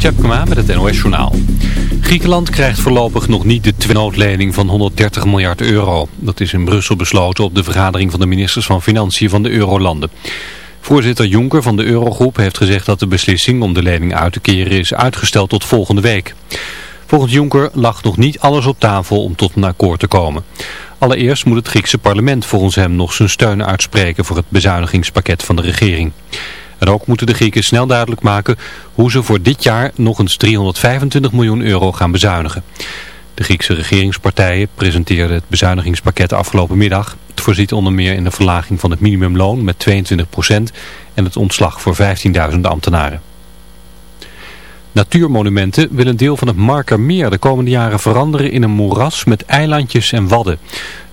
Tjepkema met het NOS Journaal. Griekenland krijgt voorlopig nog niet de noodlening van 130 miljard euro. Dat is in Brussel besloten op de vergadering van de ministers van Financiën van de Eurolanden. Voorzitter Juncker van de Eurogroep heeft gezegd dat de beslissing om de lening uit te keren is uitgesteld tot volgende week. Volgens Juncker lag nog niet alles op tafel om tot een akkoord te komen. Allereerst moet het Griekse parlement volgens hem nog zijn steun uitspreken voor het bezuinigingspakket van de regering. En ook moeten de Grieken snel duidelijk maken hoe ze voor dit jaar nog eens 325 miljoen euro gaan bezuinigen. De Griekse regeringspartijen presenteerden het bezuinigingspakket afgelopen middag. Het voorziet onder meer in de verlaging van het minimumloon met 22% en het ontslag voor 15.000 ambtenaren. Natuurmonumenten willen een deel van het Markermeer de komende jaren veranderen in een moeras met eilandjes en wadden.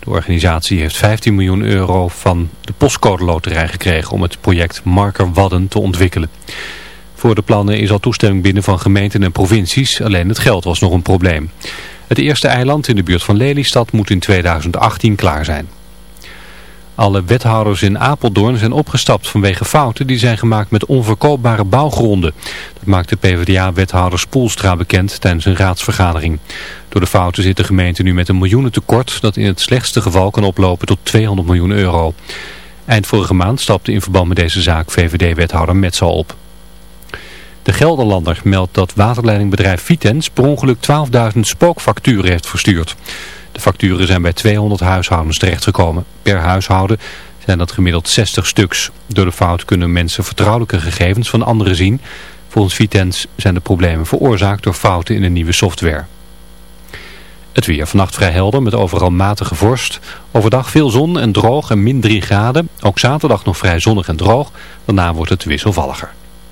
De organisatie heeft 15 miljoen euro van de postcode loterij gekregen om het project Marker Wadden te ontwikkelen. Voor de plannen is al toestemming binnen van gemeenten en provincies, alleen het geld was nog een probleem. Het eerste eiland in de buurt van Lelystad moet in 2018 klaar zijn. Alle wethouders in Apeldoorn zijn opgestapt vanwege fouten die zijn gemaakt met onverkoopbare bouwgronden. Dat maakte PvdA-wethouder Spoelstra bekend tijdens een raadsvergadering. Door de fouten zit de gemeente nu met een miljoenen tekort dat in het slechtste geval kan oplopen tot 200 miljoen euro. Eind vorige maand stapte in verband met deze zaak VVD-wethouder Metzal op. De Gelderlander meldt dat waterleidingbedrijf Vitens per ongeluk 12.000 spookfacturen heeft verstuurd. De facturen zijn bij 200 huishoudens terechtgekomen. Per huishouden zijn dat gemiddeld 60 stuks. Door de fout kunnen mensen vertrouwelijke gegevens van anderen zien. Volgens Vitens zijn de problemen veroorzaakt door fouten in de nieuwe software. Het weer vannacht vrij helder met overal matige vorst. Overdag veel zon en droog en min 3 graden. Ook zaterdag nog vrij zonnig en droog. Daarna wordt het wisselvalliger.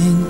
Alleen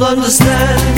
understand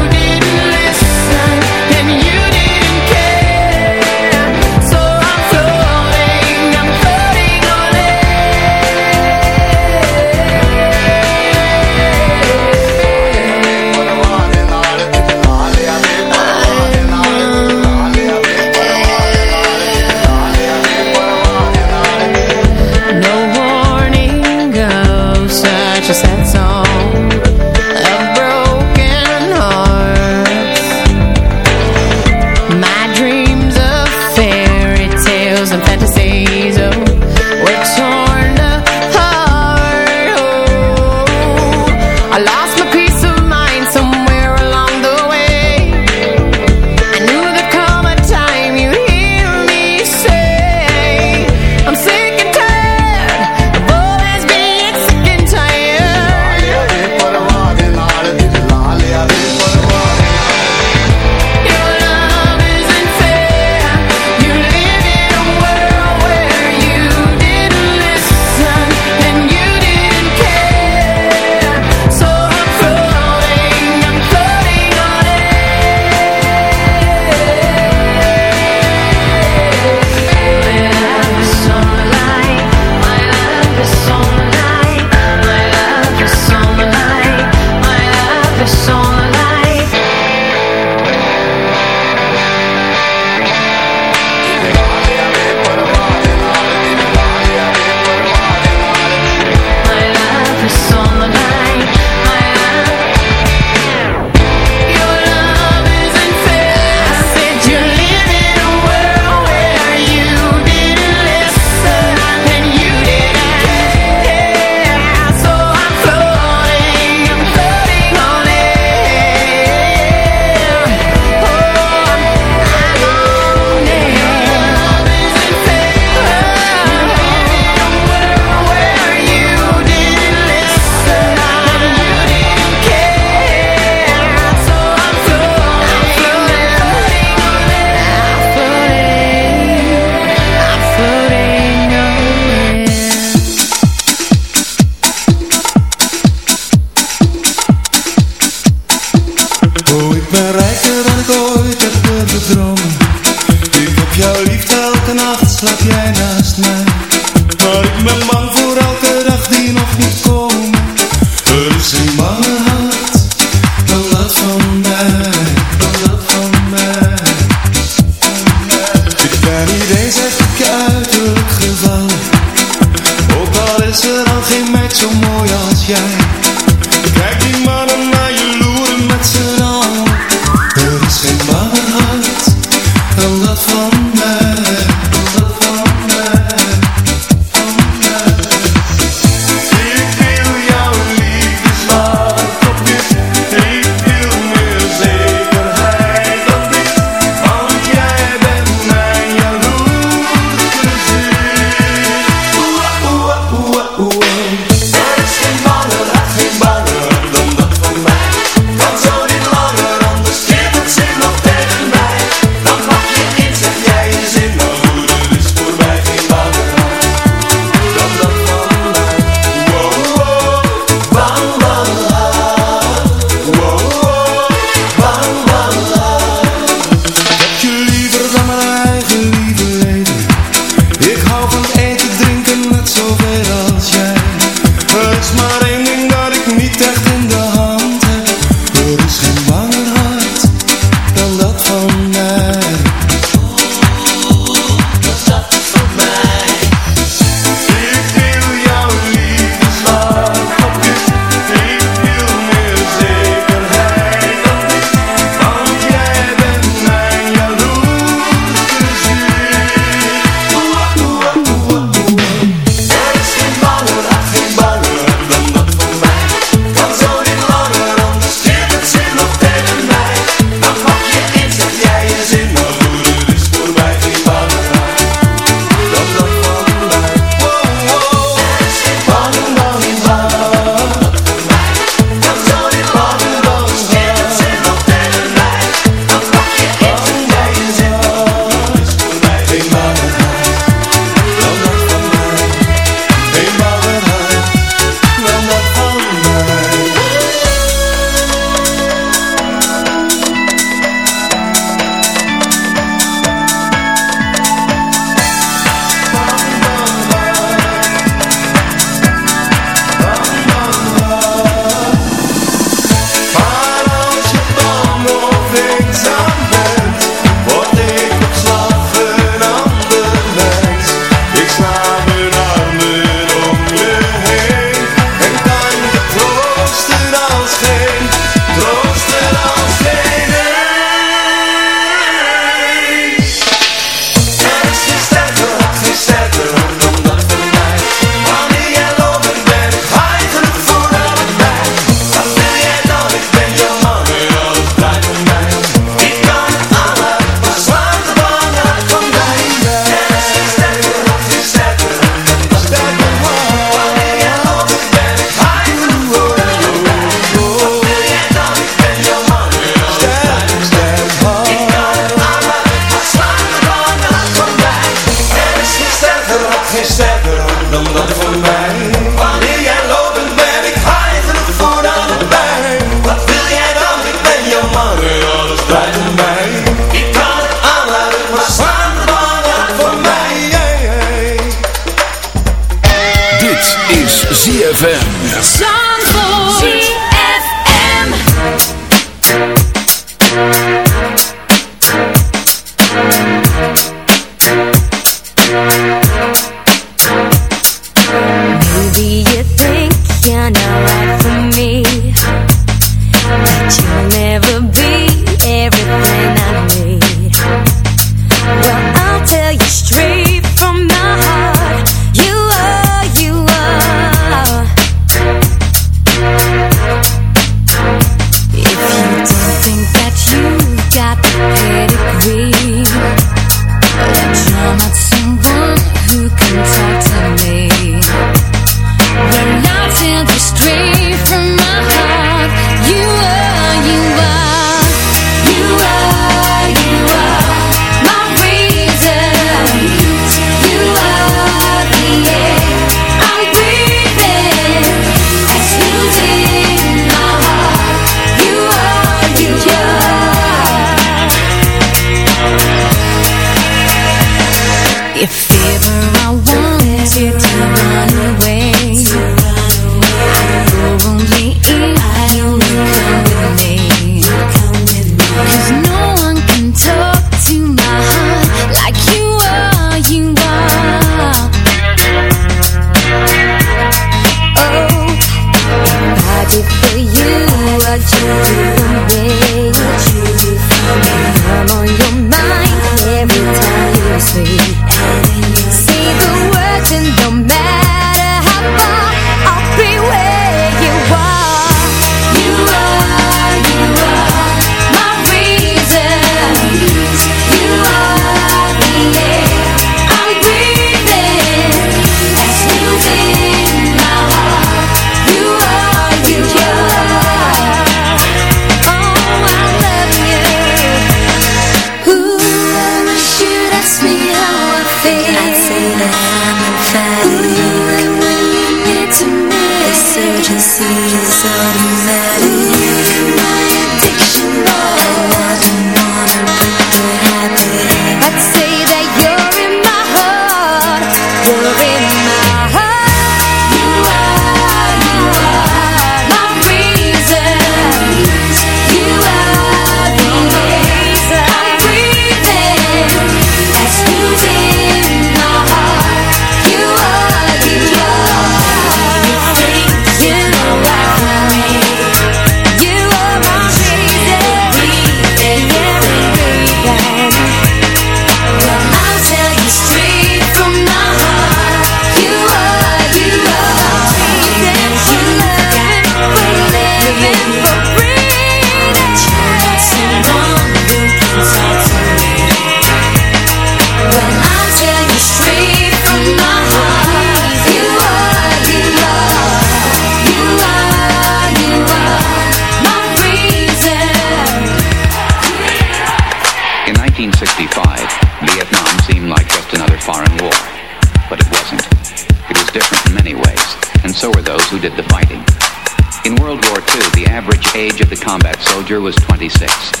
was 26.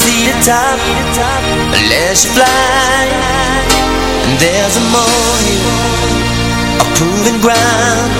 See the top you fly. There's a molehill, a proven ground.